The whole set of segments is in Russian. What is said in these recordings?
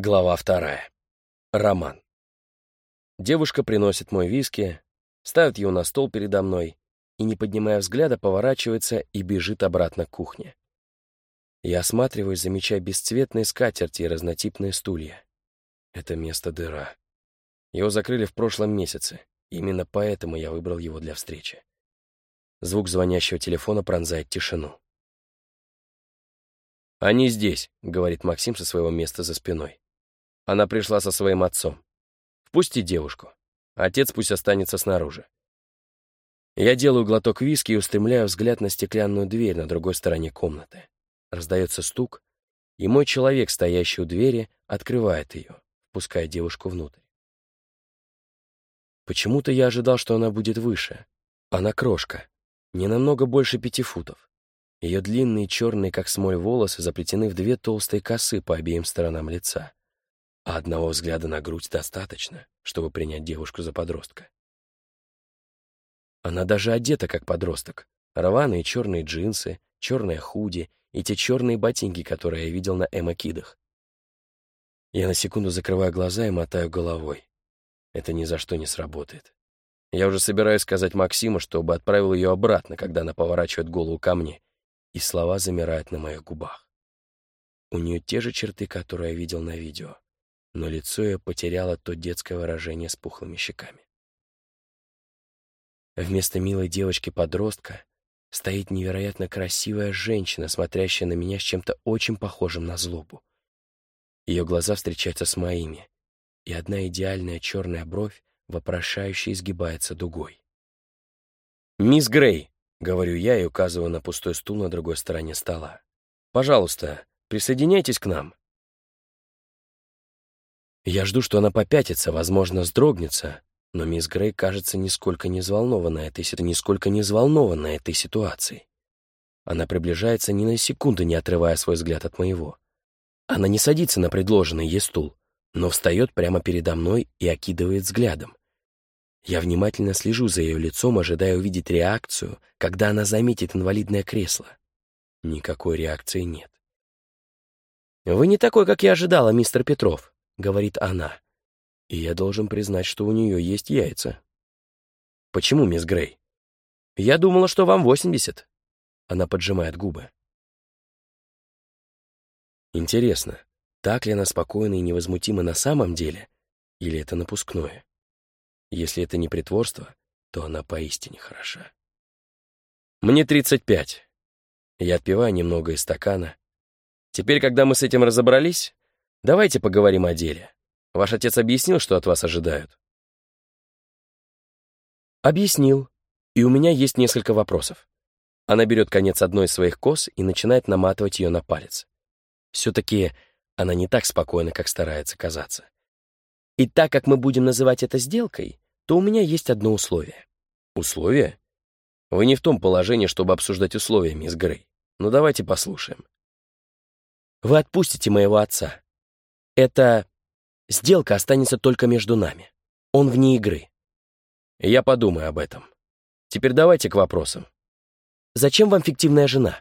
Глава вторая. Роман. Девушка приносит мой виски, ставит его на стол передо мной и, не поднимая взгляда, поворачивается и бежит обратно к кухне. Я осматриваюсь, замечая бесцветные скатерти и разнотипные стулья. Это место дыра. Его закрыли в прошлом месяце, именно поэтому я выбрал его для встречи. Звук звонящего телефона пронзает тишину. «Они здесь», — говорит Максим со своего места за спиной. Она пришла со своим отцом. Впусти девушку. Отец пусть останется снаружи. Я делаю глоток виски и устремляю взгляд на стеклянную дверь на другой стороне комнаты. Раздается стук, и мой человек, стоящий у двери, открывает ее, впуская девушку внутрь. Почему-то я ожидал, что она будет выше. Она крошка, не намного больше пяти футов. Ее длинные черные, как смоль, волосы заплетены в две толстые косы по обеим сторонам лица а одного взгляда на грудь достаточно, чтобы принять девушку за подростка. Она даже одета как подросток. Рваные черные джинсы, черная худи и те черные ботинки, которые я видел на эмокидах. Я на секунду закрываю глаза и мотаю головой. Это ни за что не сработает. Я уже собираюсь сказать Максиму, чтобы отправил ее обратно, когда она поворачивает голову ко мне, и слова замирают на моих губах. У нее те же черты, которые я видел на видео но лицо ее потеряло то детское выражение с пухлыми щеками. Вместо милой девочки-подростка стоит невероятно красивая женщина, смотрящая на меня с чем-то очень похожим на злобу. Ее глаза встречаются с моими, и одна идеальная черная бровь вопрошающе изгибается дугой. «Мисс Грей», — говорю я и указываю на пустой стул на другой стороне стола, «пожалуйста, присоединяйтесь к нам». Я жду, что она попятится, возможно, сдрогнется, но мисс Грей, кажется, нисколько не взволнована этой, нисколько не взволнована этой ситуацией. Она приближается ни на секунду, не отрывая свой взгляд от моего. Она не садится на предложенный ей стул, но встает прямо передо мной и окидывает взглядом. Я внимательно слежу за ее лицом, ожидая увидеть реакцию, когда она заметит инвалидное кресло. Никакой реакции нет. «Вы не такой, как я ожидала, мистер Петров», — говорит она. И я должен признать, что у нее есть яйца. «Почему, мисс Грей?» «Я думала, что вам восемьдесят». Она поджимает губы. Интересно, так ли она спокойна и невозмутима на самом деле, или это напускное? Если это не притворство, то она поистине хороша. Мне 35. Я отпиваю немного из стакана. Теперь, когда мы с этим разобрались, Давайте поговорим о деле. Ваш отец объяснил, что от вас ожидают? Объяснил. И у меня есть несколько вопросов. Она берет конец одной из своих кос и начинает наматывать ее на палец. Все-таки она не так спокойна, как старается казаться. И так как мы будем называть это сделкой, то у меня есть одно условие. Условие? Вы не в том положении, чтобы обсуждать условия, мисс Грей. Но ну, давайте послушаем. Вы отпустите моего отца. Эта сделка останется только между нами. Он вне игры. Я подумаю об этом. Теперь давайте к вопросам. Зачем вам фиктивная жена?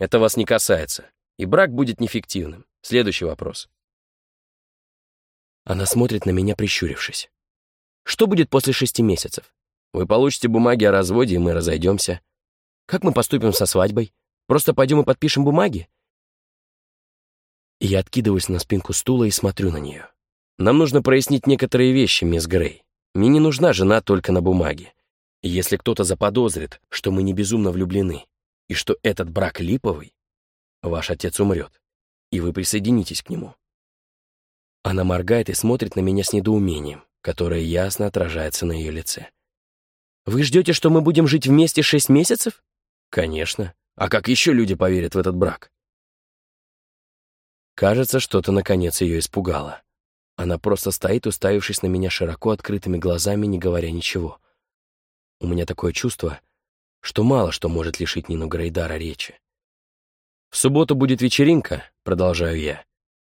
Это вас не касается, и брак будет нефиктивным. Следующий вопрос. Она смотрит на меня, прищурившись. Что будет после шести месяцев? Вы получите бумаги о разводе, и мы разойдемся. Как мы поступим со свадьбой? Просто пойдем и подпишем бумаги? Я откидываюсь на спинку стула и смотрю на нее. Нам нужно прояснить некоторые вещи, мисс Грей. Мне не нужна жена только на бумаге. Если кто-то заподозрит, что мы не безумно влюблены, и что этот брак липовый, ваш отец умрет, и вы присоединитесь к нему. Она моргает и смотрит на меня с недоумением, которое ясно отражается на ее лице. «Вы ждете, что мы будем жить вместе шесть месяцев?» «Конечно. А как еще люди поверят в этот брак?» Кажется, что-то наконец ее испугало. Она просто стоит, уставившись на меня широко открытыми глазами, не говоря ничего. У меня такое чувство, что мало что может лишить Нину Грейдара речи. «В субботу будет вечеринка», — продолжаю я,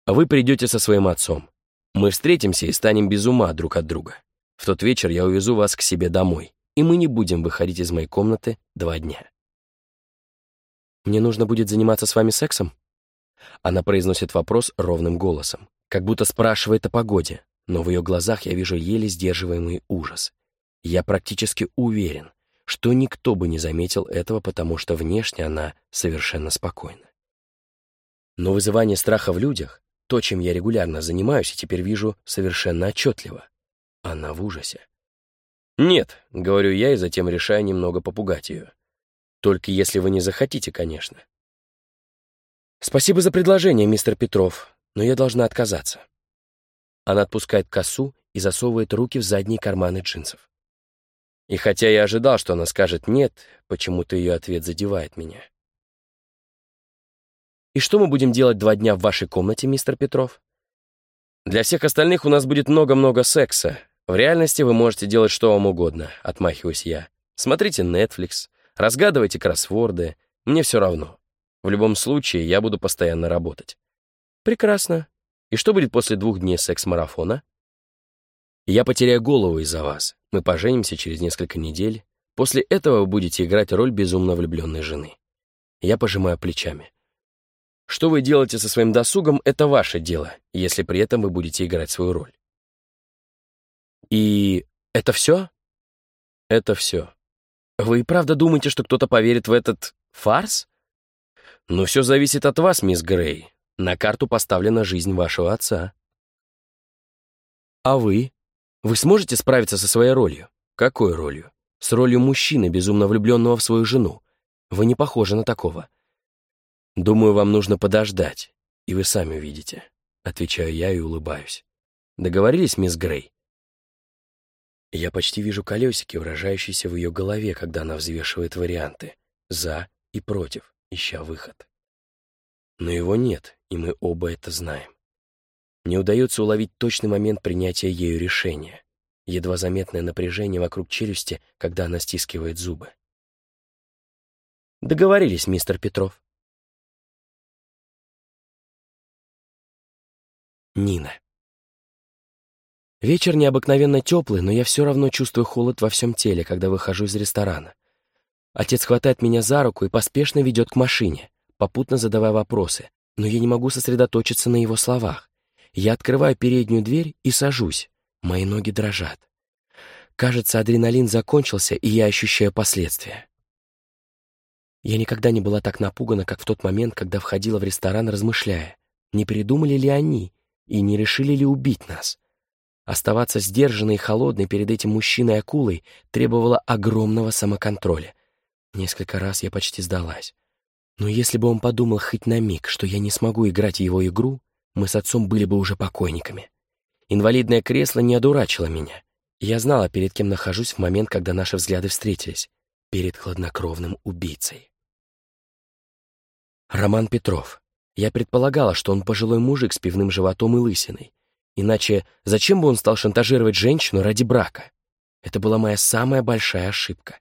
«а вы придете со своим отцом. Мы встретимся и станем без ума друг от друга. В тот вечер я увезу вас к себе домой, и мы не будем выходить из моей комнаты два дня». «Мне нужно будет заниматься с вами сексом?» Она произносит вопрос ровным голосом, как будто спрашивает о погоде, но в ее глазах я вижу еле сдерживаемый ужас. Я практически уверен, что никто бы не заметил этого, потому что внешне она совершенно спокойна. Но вызывание страха в людях — то, чем я регулярно занимаюсь и теперь вижу совершенно отчетливо. Она в ужасе. «Нет», — говорю я и затем решаю немного попугать ее. «Только если вы не захотите, конечно». «Спасибо за предложение, мистер Петров, но я должна отказаться». Она отпускает косу и засовывает руки в задние карманы джинсов. И хотя я ожидал, что она скажет «нет», почему-то ее ответ задевает меня. «И что мы будем делать два дня в вашей комнате, мистер Петров?» «Для всех остальных у нас будет много-много секса. В реальности вы можете делать что вам угодно», — отмахиваюсь я. «Смотрите Netflix, разгадывайте кроссворды, мне все равно. В любом случае, я буду постоянно работать». «Прекрасно. И что будет после двух дней секс-марафона?» «Я потеряю голову из-за вас. Мы поженимся через несколько недель. После этого вы будете играть роль безумно влюбленной жены». Я пожимаю плечами. Что вы делаете со своим досугом, это ваше дело, если при этом вы будете играть свою роль. И это все? Это все. Вы правда думаете, что кто-то поверит в этот фарс? Ну, все зависит от вас, мисс Грей. На карту поставлена жизнь вашего отца. А вы? Вы сможете справиться со своей ролью? Какой ролью? С ролью мужчины, безумно влюбленного в свою жену. Вы не похожи на такого. Думаю, вам нужно подождать, и вы сами увидите. Отвечаю я и улыбаюсь. Договорились, мисс Грей? Я почти вижу колесики, выражающиеся в ее голове, когда она взвешивает варианты «за» и «против», ища выход. Но его нет, и мы оба это знаем. Не удается уловить точный момент принятия ею решения, едва заметное напряжение вокруг челюсти, когда она стискивает зубы. Договорились, мистер Петров. Нина. Вечер необыкновенно теплый, но я все равно чувствую холод во всем теле, когда выхожу из ресторана. Отец хватает меня за руку и поспешно ведет к машине, попутно задавая вопросы, но я не могу сосредоточиться на его словах. Я открываю переднюю дверь и сажусь. Мои ноги дрожат. Кажется, адреналин закончился, и я ощущаю последствия. Я никогда не была так напугана, как в тот момент, когда входила в ресторан, размышляя, не передумали ли они и не решили ли убить нас. Оставаться сдержанной и холодной перед этим мужчиной-акулой требовало огромного самоконтроля. Несколько раз я почти сдалась. Но если бы он подумал хоть на миг, что я не смогу играть его игру, мы с отцом были бы уже покойниками. Инвалидное кресло не одурачило меня. Я знала, перед кем нахожусь в момент, когда наши взгляды встретились. Перед хладнокровным убийцей. Роман Петров. Я предполагала, что он пожилой мужик с пивным животом и лысиной. Иначе зачем бы он стал шантажировать женщину ради брака? Это была моя самая большая ошибка.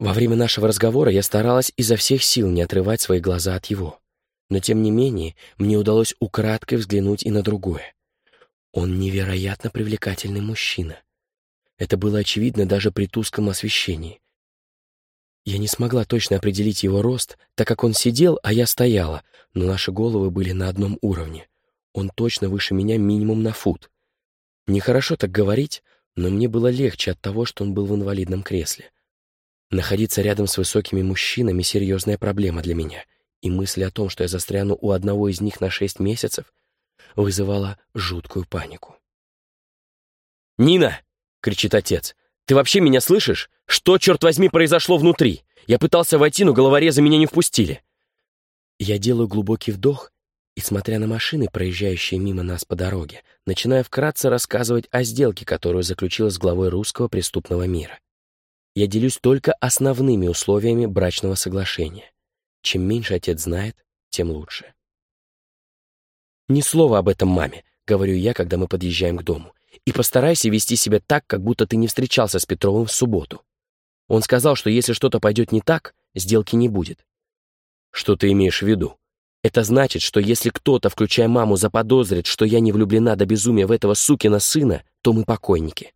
Во время нашего разговора я старалась изо всех сил не отрывать свои глаза от его. Но тем не менее, мне удалось украдкой взглянуть и на другое. Он невероятно привлекательный мужчина. Это было очевидно даже при тусклом освещении. Я не смогла точно определить его рост, так как он сидел, а я стояла, но наши головы были на одном уровне. Он точно выше меня минимум на фут. Нехорошо так говорить, но мне было легче от того, что он был в инвалидном кресле. Находиться рядом с высокими мужчинами — серьезная проблема для меня, и мысль о том, что я застряну у одного из них на шесть месяцев, вызывала жуткую панику. «Нина!» — кричит отец. «Ты вообще меня слышишь? Что, черт возьми, произошло внутри? Я пытался войти, но головорезы меня не впустили». Я делаю глубокий вдох и, смотря на машины, проезжающие мимо нас по дороге, начинаю вкратце рассказывать о сделке, которую заключила с главой русского преступного мира. Я делюсь только основными условиями брачного соглашения. Чем меньше отец знает, тем лучше. «Ни слова об этом маме», — говорю я, когда мы подъезжаем к дому. «И постарайся вести себя так, как будто ты не встречался с Петровым в субботу. Он сказал, что если что-то пойдет не так, сделки не будет». «Что ты имеешь в виду?» Это значит, что если кто-то, включая маму, заподозрит, что я не влюблена до безумия в этого сукина сына, то мы покойники.